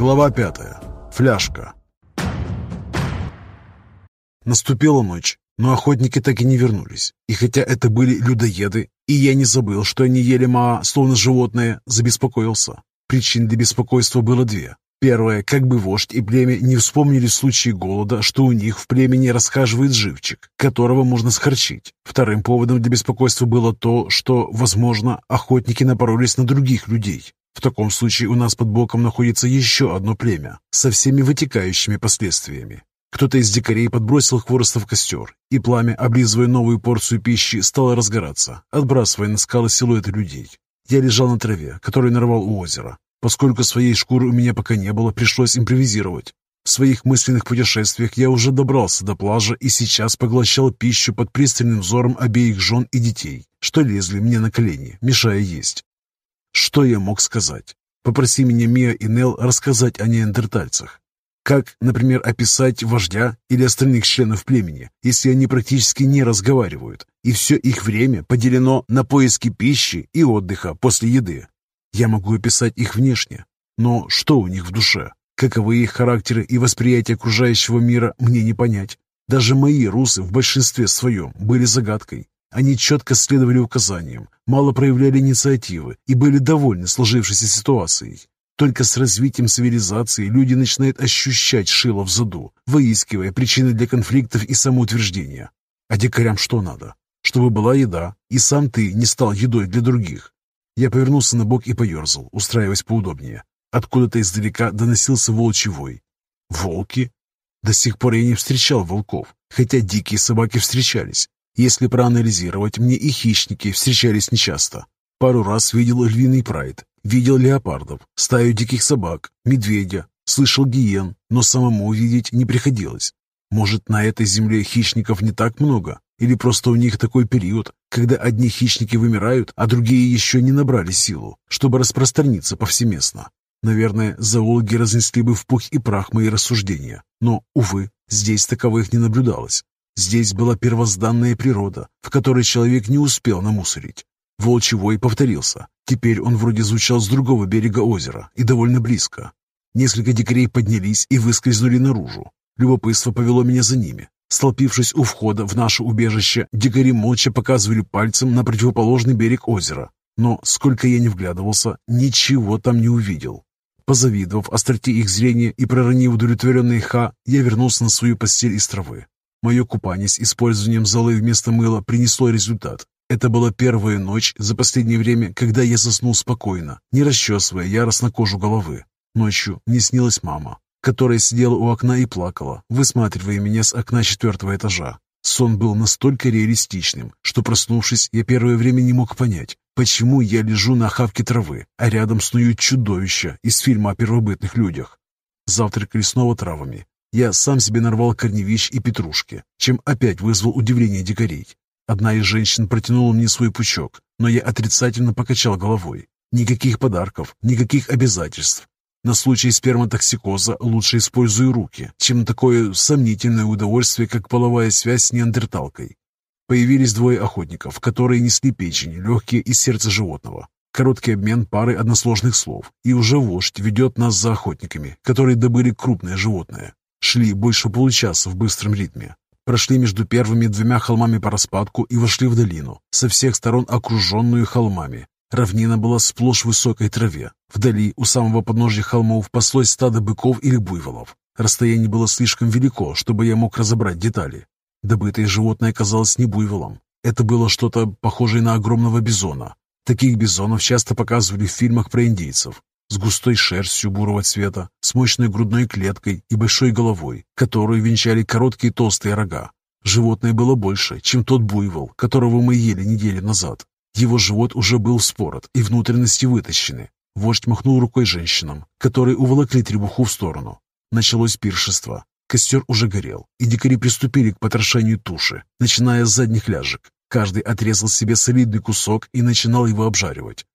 Глава пятая. Фляжка. Наступила ночь, но охотники так и не вернулись. И хотя это были людоеды, и я не забыл, что они ели маа, словно животные, забеспокоился. Причин для беспокойства было две. Первое, как бы вождь и племя не вспомнили в случае голода, что у них в племени расхаживает живчик, которого можно схорчить. Вторым поводом для беспокойства было то, что, возможно, охотники напоролись на других людей. В таком случае у нас под боком находится еще одно племя со всеми вытекающими последствиями. Кто-то из дикарей подбросил хвороста в костер, и пламя, облизывая новую порцию пищи, стало разгораться, отбрасывая на скалы силуэты людей. Я лежал на траве, которую нарвал у озера. Поскольку своей шкуры у меня пока не было, пришлось импровизировать. В своих мысленных путешествиях я уже добрался до плажа и сейчас поглощал пищу под пристальным взором обеих жен и детей, что лезли мне на колени, мешая есть. Что я мог сказать? Попроси меня Мия и Нел рассказать о неандертальцах. Как, например, описать вождя или остальных членов племени, если они практически не разговаривают, и все их время поделено на поиски пищи и отдыха после еды? Я могу описать их внешне, но что у них в душе? Каковы их характеры и восприятие окружающего мира, мне не понять. Даже мои русы в большинстве своем были загадкой. Они четко следовали указаниям, мало проявляли инициативы и были довольны сложившейся ситуацией. Только с развитием цивилизации люди начинают ощущать шило в заду, выискивая причины для конфликтов и самоутверждения. А дикарям что надо? Чтобы была еда, и сам ты не стал едой для других. Я повернулся на бок и поерзал, устраиваясь поудобнее. Откуда-то издалека доносился волчий вой. Волки? До сих пор я не встречал волков, хотя дикие собаки встречались. Если проанализировать, мне и хищники встречались нечасто. Пару раз видел львиный прайд, видел леопардов, стаю диких собак, медведя, слышал гиен, но самому увидеть не приходилось. Может, на этой земле хищников не так много? Или просто у них такой период, когда одни хищники вымирают, а другие еще не набрали силу, чтобы распространиться повсеместно? Наверное, зоологи разнесли бы в пух и прах мои рассуждения. Но, увы, здесь таковых не наблюдалось. Здесь была первозданная природа, в которой человек не успел намусорить. Волчий вой повторился. Теперь он вроде звучал с другого берега озера и довольно близко. Несколько дикарей поднялись и выскользнули наружу. Любопытство повело меня за ними. Столпившись у входа в наше убежище, дикари молча показывали пальцем на противоположный берег озера. Но, сколько я не вглядывался, ничего там не увидел. Позавидовав остроте их зрения и проронив удовлетворенный ха, я вернулся на свою постель из травы. Мое купание с использованием золы вместо мыла принесло результат. Это была первая ночь за последнее время, когда я заснул спокойно, не расчесывая яростно кожу головы. Ночью мне снилась мама, которая сидела у окна и плакала, высматривая меня с окна четвертого этажа. Сон был настолько реалистичным, что, проснувшись, я первое время не мог понять, почему я лежу на охапке травы, а рядом снуют чудовища из фильма о первобытных людях. Завтракали снова травами, я сам себе нарвал корневищ и петрушки, чем опять вызвал удивление дикарей. Одна из женщин протянула мне свой пучок, но я отрицательно покачал головой. Никаких подарков, никаких обязательств. На случай сперматоксикоза лучше использую руки, чем такое сомнительное удовольствие, как половая связь с неандерталкой. Появились двое охотников, которые несли печень, легкие и сердце животного. Короткий обмен парой односложных слов, и уже вождь ведет нас за охотниками, которые добыли крупное животное. Шли больше получаса в быстром ритме. Прошли между первыми двумя холмами по распадку и вошли в долину, со всех сторон окруженную холмами. Равнина была сплошь в высокой траве. Вдали, у самого подножья холмов, паслось стадо быков или буйволов. Расстояние было слишком велико, чтобы я мог разобрать детали. Добытое животное казалось не буйволом. Это было что-то похожее на огромного бизона. Таких бизонов часто показывали в фильмах про индейцев с густой шерстью бурого цвета, с мощной грудной клеткой и большой головой, которую венчали короткие толстые рога. Животное было больше, чем тот буйвол, которого мы ели неделю назад. Его живот уже был вспорот и внутренности вытащены. Вождь махнул рукой женщинам, которые уволокли требуху в сторону. Началось пиршество. Костер уже горел, и дикари приступили к потрошению туши, начиная с задних ляжек. Каждый отрезал себе солидный кусок и начинал его обжаривать.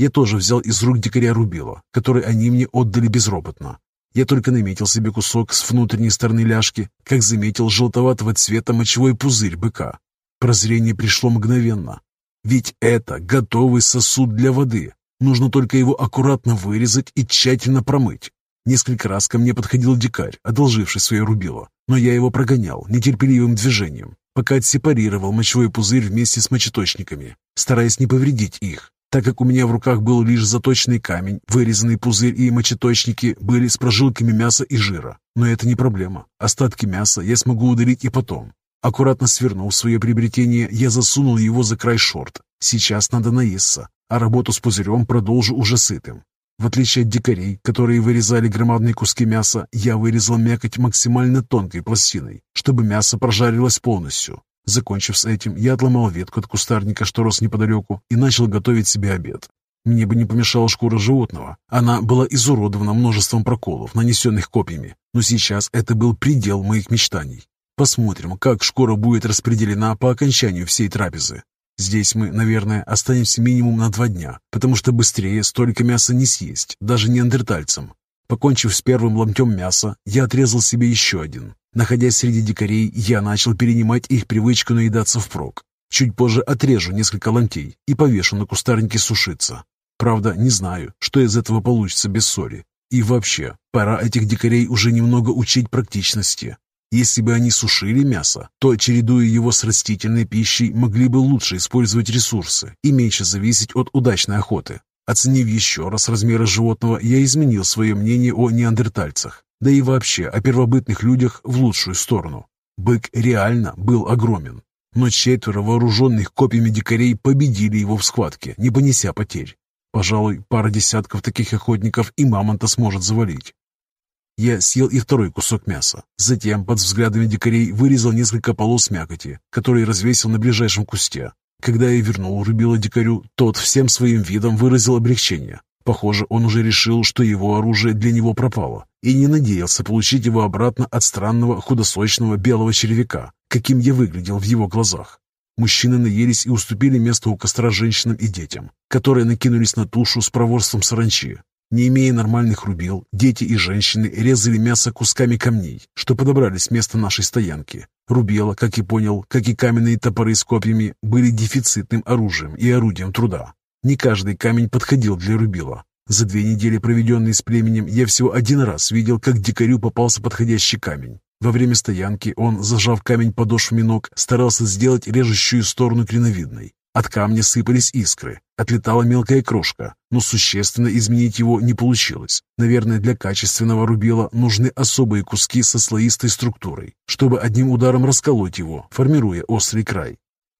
Я тоже взял из рук дикаря рубила, который они мне отдали безропотно. Я только наметил себе кусок с внутренней стороны ляжки, как заметил желтоватого цвета мочевой пузырь быка. Прозрение пришло мгновенно. Ведь это готовый сосуд для воды. Нужно только его аккуратно вырезать и тщательно промыть. Несколько раз ко мне подходил дикарь, одолживший свое рубило, но я его прогонял нетерпеливым движением, пока отсепарировал мочевой пузырь вместе с мочеточниками, стараясь не повредить их. Так как у меня в руках был лишь заточенный камень, вырезанный пузырь и мочеточники были с прожилками мяса и жира. Но это не проблема. Остатки мяса я смогу удалить и потом. Аккуратно свернув свое приобретение, я засунул его за край шорт. Сейчас надо наесться, а работу с пузырем продолжу уже сытым. В отличие от дикарей, которые вырезали громадные куски мяса, я вырезал мякоть максимально тонкой пластиной, чтобы мясо прожарилось полностью. Закончив с этим, я отломал ветку от кустарника, что рос неподалеку, и начал готовить себе обед. Мне бы не помешала шкура животного. Она была изуродована множеством проколов, нанесенных копьями, но сейчас это был предел моих мечтаний. Посмотрим, как шкура будет распределена по окончанию всей трапезы. Здесь мы, наверное, останемся минимум на два дня, потому что быстрее столько мяса не съесть, даже неандертальцам. Покончив с первым ломтем мяса, я отрезал себе еще один. Находясь среди дикарей, я начал перенимать их привычку наедаться впрок. Чуть позже отрежу несколько ломтей и повешу на кустарнике сушиться. Правда, не знаю, что из этого получится без соли. И вообще, пора этих дикарей уже немного учить практичности. Если бы они сушили мясо, то, чередуя его с растительной пищей, могли бы лучше использовать ресурсы и меньше зависеть от удачной охоты. Оценив еще раз размеры животного, я изменил свое мнение о неандертальцах да и вообще о первобытных людях в лучшую сторону. Бык реально был огромен, но четверо вооруженных копьями дикарей победили его в схватке, не понеся потерь. Пожалуй, пара десятков таких охотников и мамонта сможет завалить. Я съел и второй кусок мяса. Затем, под взглядами дикарей, вырезал несколько полос мякоти, которые развесил на ближайшем кусте. Когда я вернул рубило дикарю, тот всем своим видом выразил облегчение. Похоже, он уже решил, что его оружие для него пропало, и не надеялся получить его обратно от странного худосочного белого червяка, каким я выглядел в его глазах. Мужчины наелись и уступили место у костра женщинам и детям, которые накинулись на тушу с проворством саранчи. Не имея нормальных рубил, дети и женщины резали мясо кусками камней, что подобрались с места нашей стоянки. Рубела, как и понял, как и каменные топоры с копьями, были дефицитным оружием и орудием труда. Не каждый камень подходил для рубила. За две недели, проведенные с племенем, я всего один раз видел, как дикарю попался подходящий камень. Во время стоянки он, зажав камень подошвами ног, старался сделать режущую сторону клиновидной. От камня сыпались искры, отлетала мелкая крошка, но существенно изменить его не получилось. Наверное, для качественного рубила нужны особые куски со слоистой структурой, чтобы одним ударом расколоть его, формируя острый край.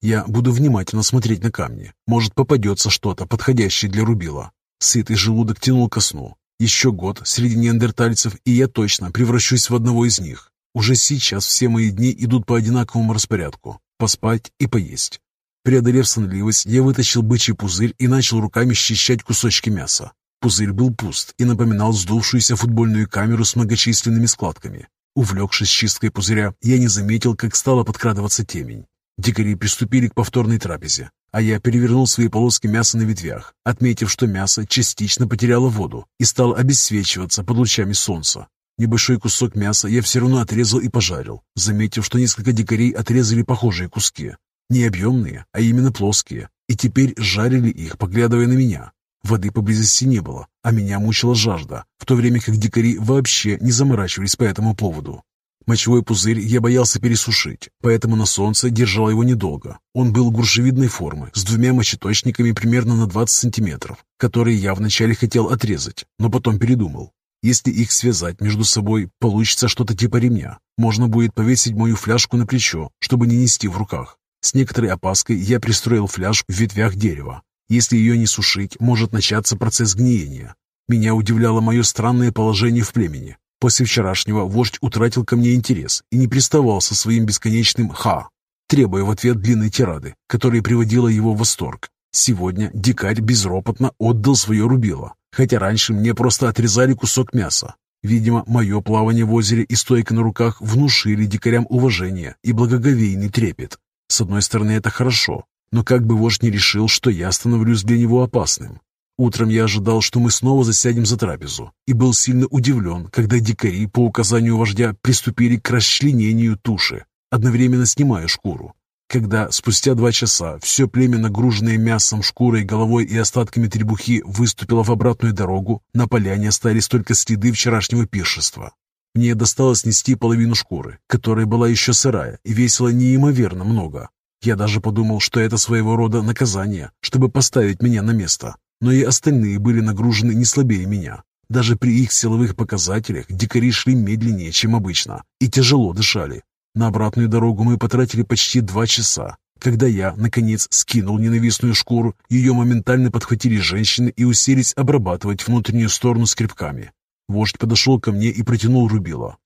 Я буду внимательно смотреть на камни. Может, попадется что-то, подходящее для рубила. Сытый желудок тянул ко сну. Еще год среди неандертальцев, и я точно превращусь в одного из них. Уже сейчас все мои дни идут по одинаковому распорядку. Поспать и поесть. Преодолев сонливость, я вытащил бычий пузырь и начал руками счищать кусочки мяса. Пузырь был пуст и напоминал сдувшуюся футбольную камеру с многочисленными складками. Увлекшись чисткой пузыря, я не заметил, как стала подкрадываться темень. Дикари приступили к повторной трапезе, а я перевернул свои полоски мяса на ветвях, отметив, что мясо частично потеряло воду и стало обесцвечиваться под лучами солнца. Небольшой кусок мяса я все равно отрезал и пожарил, заметив, что несколько дикарей отрезали похожие куски. Не объемные, а именно плоские, и теперь жарили их, поглядывая на меня. Воды поблизости не было, а меня мучила жажда, в то время как дикари вообще не заморачивались по этому поводу. Мочевой пузырь я боялся пересушить, поэтому на солнце держал его недолго. Он был грушевидной формы, с двумя мочеточниками примерно на 20 сантиметров, которые я вначале хотел отрезать, но потом передумал. Если их связать между собой, получится что-то типа ремня. Можно будет повесить мою фляжку на плечо, чтобы не нести в руках. С некоторой опаской я пристроил фляжку в ветвях дерева. Если ее не сушить, может начаться процесс гниения. Меня удивляло мое странное положение в племени. После вчерашнего вождь утратил ко мне интерес и не приставал со своим бесконечным «ха», требуя в ответ длинной тирады, которая приводила его в восторг. Сегодня дикарь безропотно отдал свое рубило, хотя раньше мне просто отрезали кусок мяса. Видимо, мое плавание в озере и стойка на руках внушили дикарям уважение и благоговейный трепет. С одной стороны, это хорошо, но как бы вождь не решил, что я становлюсь для него опасным. Утром я ожидал, что мы снова засядем за трапезу, и был сильно удивлен, когда дикари по указанию вождя приступили к расчленению туши, одновременно снимая шкуру. Когда спустя два часа все племя, нагруженное мясом, шкурой, головой и остатками требухи, выступило в обратную дорогу, на поляне остались только следы вчерашнего пиршества. Мне досталось нести половину шкуры, которая была еще сырая и весила неимоверно много. Я даже подумал, что это своего рода наказание, чтобы поставить меня на место. Но и остальные были нагружены не слабее меня. Даже при их силовых показателях дикари шли медленнее, чем обычно, и тяжело дышали. На обратную дорогу мы потратили почти два часа. Когда я, наконец, скинул ненавистную шкуру, ее моментально подхватили женщины и уселись обрабатывать внутреннюю сторону скребками. Вождь подошел ко мне и протянул рубило.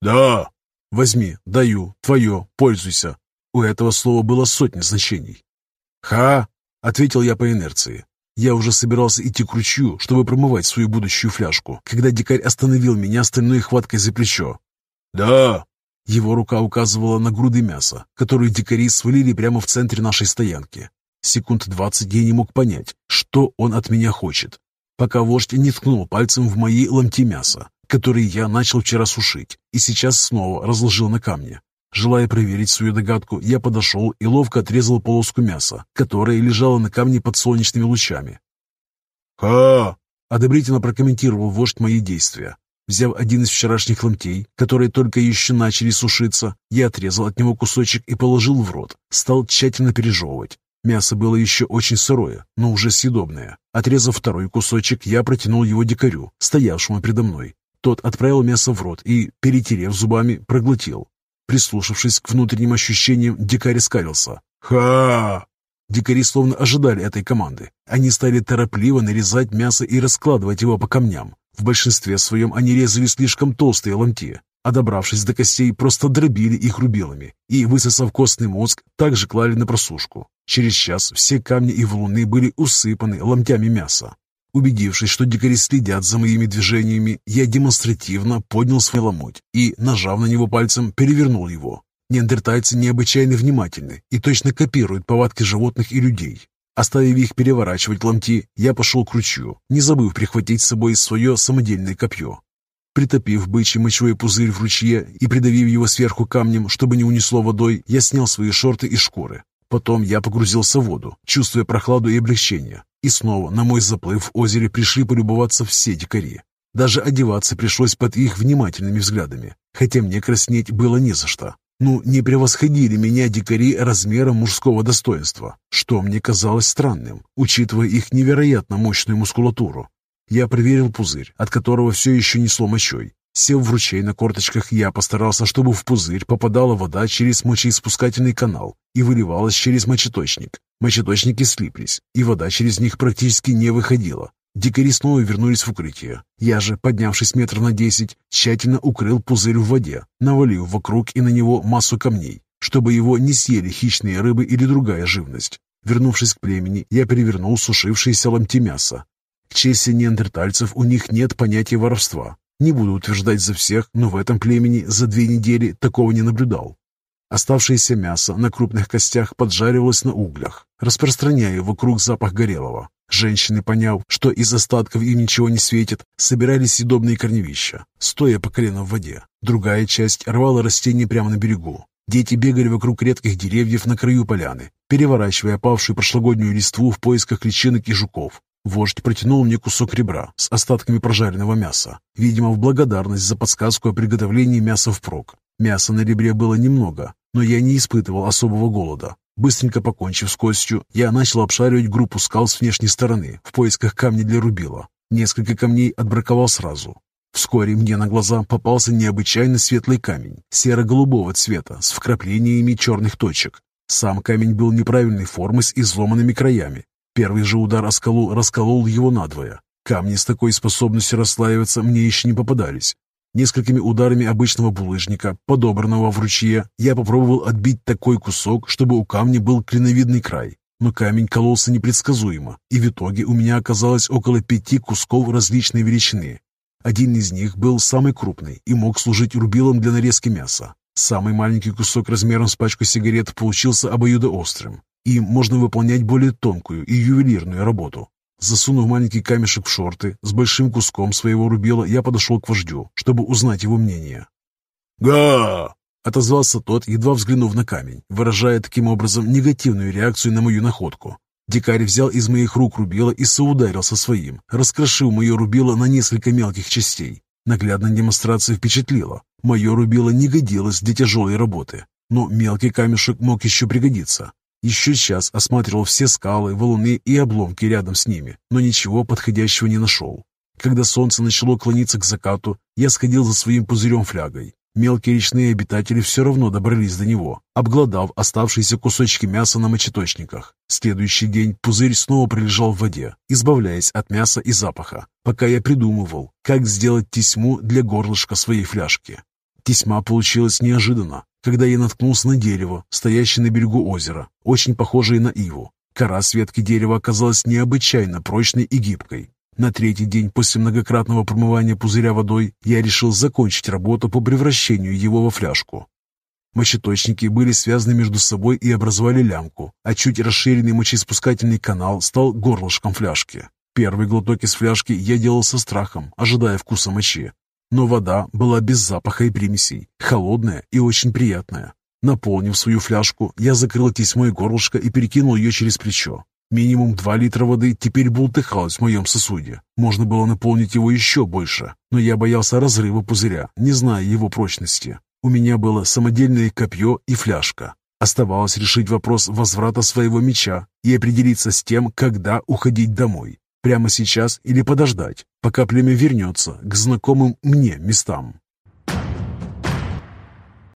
«Да!» «Возьми, даю, твое, пользуйся». У этого слова было сотни значений. «Ха!» — ответил я по инерции. Я уже собирался идти к ручью, чтобы промывать свою будущую фляжку, когда дикарь остановил меня стальной хваткой за плечо. «Да!» Его рука указывала на груды мяса, которые дикари свалили прямо в центре нашей стоянки. Секунд двадцать я не мог понять, что он от меня хочет, пока вождь не ткнул пальцем в мои ломти мяса, которые я начал вчера сушить, и сейчас снова разложил на камне. Желая проверить свою догадку, я подошел и ловко отрезал полоску мяса, которая лежала на камне под солнечными лучами. «Ха!» — одобрительно прокомментировал вождь мои действия. Взяв один из вчерашних ломтей, которые только еще начали сушиться, я отрезал от него кусочек и положил в рот, стал тщательно пережевывать. Мясо было еще очень сырое, но уже съедобное. Отрезав второй кусочек, я протянул его дикарю, стоявшему предо мной. Тот отправил мясо в рот и, перетерев зубами, проглотил. Прислушавшись к внутренним ощущениям, дикарь скалился. «Ха!» Дикари словно ожидали этой команды. Они стали торопливо нарезать мясо и раскладывать его по камням. В большинстве своем они резали слишком толстые ломти, а добравшись до костей, просто дробили их рубилами и, высосав костный мозг, также клали на просушку. Через час все камни и валуны были усыпаны ломтями мяса. Убедившись, что дикари следят за моими движениями, я демонстративно поднял свой ломоть и, нажав на него пальцем, перевернул его. Неандертальцы необычайно внимательны и точно копируют повадки животных и людей. Оставив их переворачивать ломти, я пошел к ручью, не забыв прихватить с собой свое самодельное копье. Притопив бычий мочевой пузырь в ручье и придавив его сверху камнем, чтобы не унесло водой, я снял свои шорты и шкуры. Потом я погрузился в воду, чувствуя прохладу и облегчение. И снова на мой заплыв в озере пришли полюбоваться все дикари. Даже одеваться пришлось под их внимательными взглядами, хотя мне краснеть было не за что. Ну, не превосходили меня дикари размером мужского достоинства, что мне казалось странным, учитывая их невероятно мощную мускулатуру. Я проверил пузырь, от которого все еще несло мочой. Сев в ручей на корточках, я постарался, чтобы в пузырь попадала вода через мочеиспускательный канал и выливалась через мочеточник. Мочеточники слиплись, и вода через них практически не выходила, Дикари снова вернулись в укрытие. Я же, поднявшись метров на десять, тщательно укрыл пузырь в воде, навалив вокруг и на него массу камней, чтобы его не съели хищные рыбы или другая живность. Вернувшись к племени, я перевернул сушившиеся ломти мяса. К чести неандертальцев у них нет понятия воровства. Не буду утверждать за всех, но в этом племени за две недели такого не наблюдал. Оставшееся мясо на крупных костях поджаривалось на углях, распространяя вокруг запах горелого. Женщины, поняв, что из остатков им ничего не светит, собирали съедобные корневища, стоя по колено в воде. Другая часть рвала растения прямо на берегу. Дети бегали вокруг редких деревьев на краю поляны, переворачивая опавшую прошлогоднюю листву в поисках личинок и жуков. Вождь протянул мне кусок ребра с остатками прожаренного мяса, видимо, в благодарность за подсказку о приготовлении мяса впрок. Мяса на ребре было немного, но я не испытывал особого голода. Быстренько покончив с костью, я начал обшаривать группу скал с внешней стороны в поисках камней для рубила. Несколько камней отбраковал сразу. Вскоре мне на глаза попался необычайно светлый камень, серо-голубого цвета, с вкраплениями черных точек. Сам камень был неправильной формы с изломанными краями. Первый же удар о скалу расколол его надвое. Камни с такой способностью расслаиваться мне еще не попадались, Несколькими ударами обычного булыжника, подобранного в ручье, я попробовал отбить такой кусок, чтобы у камня был клиновидный край. Но камень кололся непредсказуемо, и в итоге у меня оказалось около пяти кусков различной величины. Один из них был самый крупный и мог служить рубилом для нарезки мяса. Самый маленький кусок размером с пачку сигарет получился обоюдоострым. Им можно выполнять более тонкую и ювелирную работу. Засунув маленький камешек в шорты, с большим куском своего рубила я подошел к вождю, чтобы узнать его мнение. «Га!» — Отозвался тот, едва взглянув на камень, выражая таким образом негативную реакцию на мою находку. Дикарь взял из моих рук рубило и соударил со своим, раскрошив мое рубило на несколько мелких частей. Наглядная демонстрация впечатлила. Мое рубило не годилось для тяжелой работы, но мелкий камешек мог еще пригодиться. Еще час осматривал все скалы, валуны и обломки рядом с ними, но ничего подходящего не нашел. Когда солнце начало клониться к закату, я сходил за своим пузырем-флягой. Мелкие речные обитатели все равно добрались до него, обглодав оставшиеся кусочки мяса на мочеточниках. Следующий день пузырь снова прилежал в воде, избавляясь от мяса и запаха, пока я придумывал, как сделать тесьму для горлышка своей фляжки. Тесьма получилась неожиданно, когда я наткнулся на дерево, стоящее на берегу озера, очень похожее на иву. Кора с ветки дерева оказалась необычайно прочной и гибкой. На третий день после многократного промывания пузыря водой я решил закончить работу по превращению его во фляжку. Мочеточники были связаны между собой и образовали лямку, а чуть расширенный мочеиспускательный канал стал горлышком фляжки. Первый глоток из фляжки я делал со страхом, ожидая вкуса мочи. Но вода была без запаха и примесей, холодная и очень приятная. Наполнив свою фляжку, я закрыл тесьмой горлышко и перекинул ее через плечо. Минимум два литра воды теперь бултыхалось в моем сосуде. Можно было наполнить его еще больше, но я боялся разрыва пузыря, не зная его прочности. У меня было самодельное копье и фляжка. Оставалось решить вопрос возврата своего меча и определиться с тем, когда уходить домой. Прямо сейчас или подождать, пока племя вернется к знакомым мне местам.